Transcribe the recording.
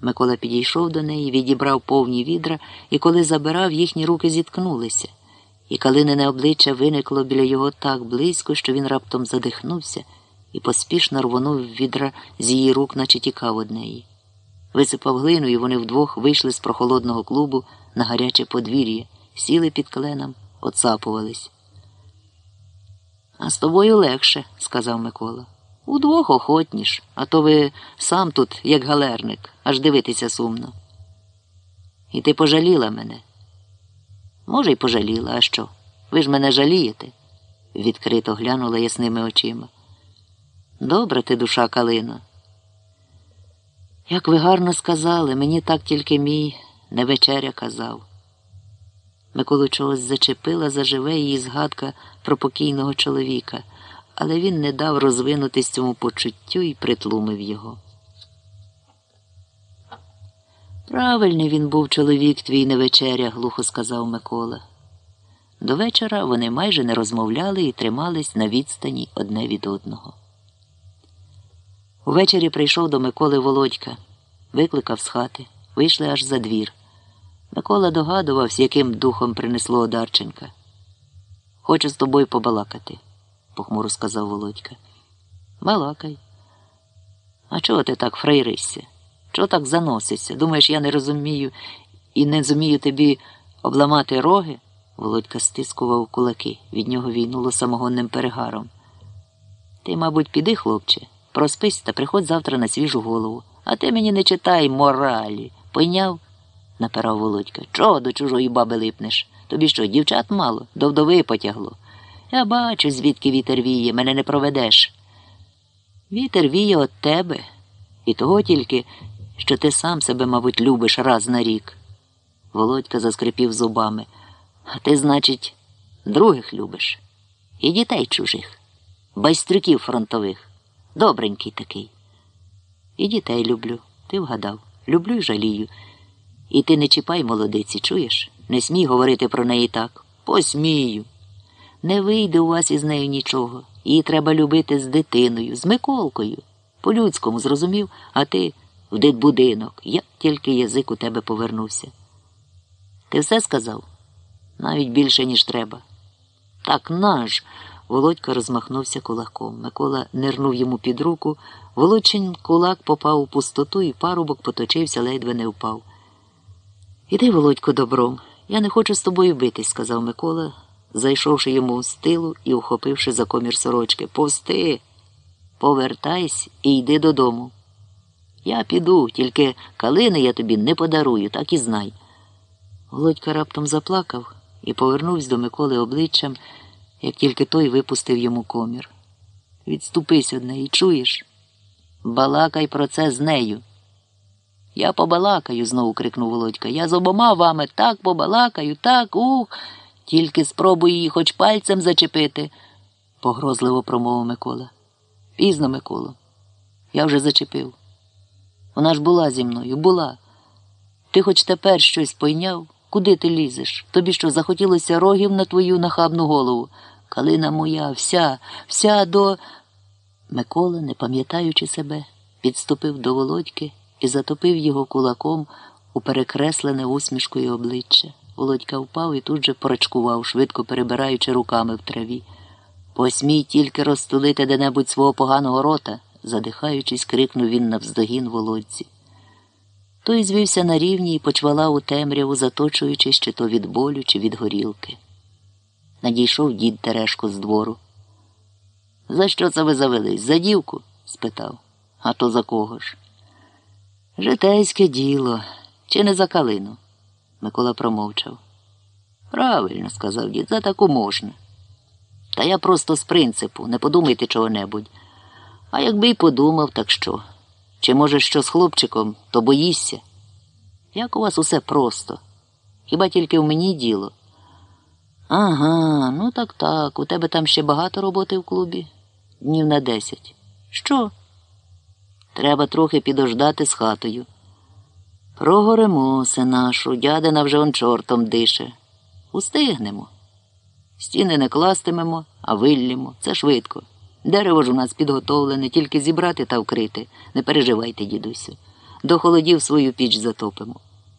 Микола підійшов до неї, відібрав повні відра, і коли забирав, їхні руки зіткнулися, і калинине обличчя виникло біля його так близько, що він раптом задихнувся і поспішно рвонув відра з її рук, наче тікав од неї. Висипав глину, і вони вдвох вийшли з прохолодного клубу на гаряче подвір'я, сіли під кленом, оцапувались. А з тобою легше, сказав Микола. Удвох охотніш, а то ви сам тут, як галерник, аж дивитися сумно. І ти пожаліла мене. Може, й пожаліла, а що? Ви ж мене жалієте? відкрито глянула ясними очима. Добра ти, душа Калино. Як ви гарно сказали, мені так тільки мій не вечеря казав. Миколу чогось зачепила заживе її згадка про покійного чоловіка, але він не дав розвинутись цьому почуттю і притлумив його. Правильний він був чоловік твій не вечеря, глухо сказав Микола. До вечора вони майже не розмовляли і тримались на відстані одне від одного. Увечері прийшов до Миколи Володька, викликав з хати, вийшли аж за двір. Микола догадувався, яким духом принесло Одарченка. Хочу з тобою побалакати, похмуро сказав Володька. Балакай. А чого ти так фрейришся? Чого так заносишся? Думаєш, я не розумію і не зумію тобі обламати роги? Володька стискував кулаки, від нього війнуло самогонним перегаром. Ти, мабуть, піди, хлопче, проспись та приходь завтра на свіжу голову. А ти мені не читай моралі. Пойняв? напирав Володька. Чого до чужої баби липнеш? Тобі що, дівчат мало, до вдови потягло. Я бачу, звідки вітер віє, мене не проведеш. Вітер віє от тебе, і того тільки, що ти сам себе, мабуть, любиш раз на рік. Володька заскрипів зубами. А ти, значить, других любиш. І дітей чужих, байстрюків фронтових. Добренький такий. І дітей люблю. Ти вгадав. Люблю й жалію. І ти не чіпай молодиці, чуєш? Не смій говорити про неї так. Посмію. Не вийде у вас із нею нічого. Її треба любити з дитиною, з Миколкою. По-людському зрозумів, а ти в дитбудинок. Як тільки язик у тебе повернувся. Ти все сказав? Навіть більше, ніж треба. Так наш. Володька розмахнувся кулаком. Микола нирнув йому під руку. Володчин кулак попав у пустоту, і парубок поточився, ледве не впав. Іди, Володько, добром. Я не хочу з тобою битись, сказав Микола, зайшовши йому з тилу і ухопивши за комір сорочки. Повсти, повертайся і йди додому. Я піду, тільки калини я тобі не подарую, так і знай. Володька раптом заплакав і повернувся до Миколи обличчям, як тільки той випустив йому комір. Відступись од неї, чуєш? Балакай про це з нею. Я побалакаю, знову крикнув Володька. Я з обома вами так побалакаю, так, ух. Тільки спробуй її хоч пальцем зачепити, погрозливо промовив Микола. Пізно, Миколо. Я вже зачепив. Вона ж була зі мною, була. Ти хоч тепер щось пойняв? Куди ти лізеш? Тобі що захотілося рогів на твою нахабну голову? Калина моя, вся, вся до. Микола, не пам'ятаючи себе, підступив до Володьки і затопив його кулаком у перекреслене усмішкою обличчя. Володька впав і тут же порачкував, швидко перебираючи руками в траві. Посмій тільки розтулити де-небудь свого поганого рота, задихаючись, крикнув він навздогін володці. Той звівся на рівні і почвала у темряву, заточуючись чи то від болю, чи від горілки. Надійшов дід Терешко з двору. За що це ви завелись? За дівку? спитав. А то за кого ж? Житейське діло, чи не за калину? Микола промовчав. Правильно, сказав дід, за таку можна. Та я просто з принципу, не подумайте чого-небудь. А якби й подумав, так що? Чи може що з хлопчиком, то боїшся? Як у вас усе просто? Хіба тільки в мені діло? Ага, ну так так. У тебе там ще багато роботи в клубі? Днів на десять. Що? Треба трохи підождати з хатою. Прогоремо, нашу, дядина вже он чортом дише. Устигнемо. Стіни не кластимемо, а виллімо. Це швидко. Дерево ж у нас підготовлене, тільки зібрати та вкрити. Не переживайте, дідусю. до холодів свою піч затопимо.